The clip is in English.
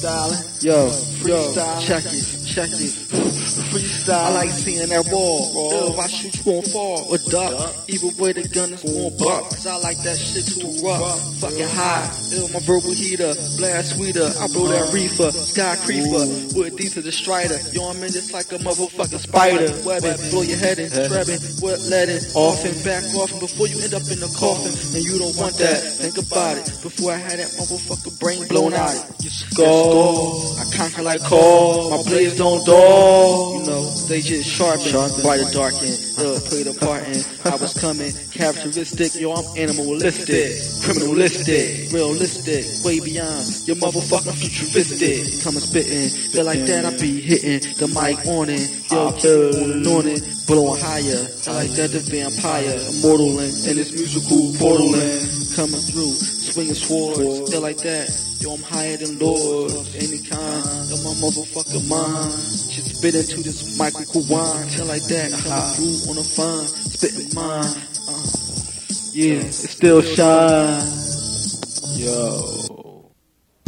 freestyling. Yo, Freestyle. yo, check it, check it. Freestyle. I like seeing that ball. Yo, if I shoot, you gon' fall or duck. Either way, the gun is gon' buck. Cause I like that shit too rough. Fucking high. Yo, my verbal heater. Blast sweeter. I blow that reefer. Sky creeper. With these to the strider. Yo, I'm in this like a motherfucking spider. Webbing. Blow your head in. Trapping. What letting. Off and back off. And before you end up in the coffin. And you don't want that. Think about it. Before I had that motherfucker brain blown out. You skull. I conquer like call. My blades don't dull. You know, they just sharpen. Sharpen. By the dark end. Uh, played a part in. I was coming. Characteristic. Yo, I'm animalistic. Criminalistic. Realistic. Way beyond your motherfucking futuristic. Coming spitting. Feel like that, I be hitting the mic on it. Yo, keep on and it. Blowing higher. I like that, the vampire. Immortal in, in this musical portal in. Coming through. Swinging swords. Feel like that. Yo, I'm higher than lords. Any kind my motherfucking mind. Just spit into this micro wine. Feel like that. Coming through on a fine. Spitting mine. Uh, yeah, it still shines. Yo.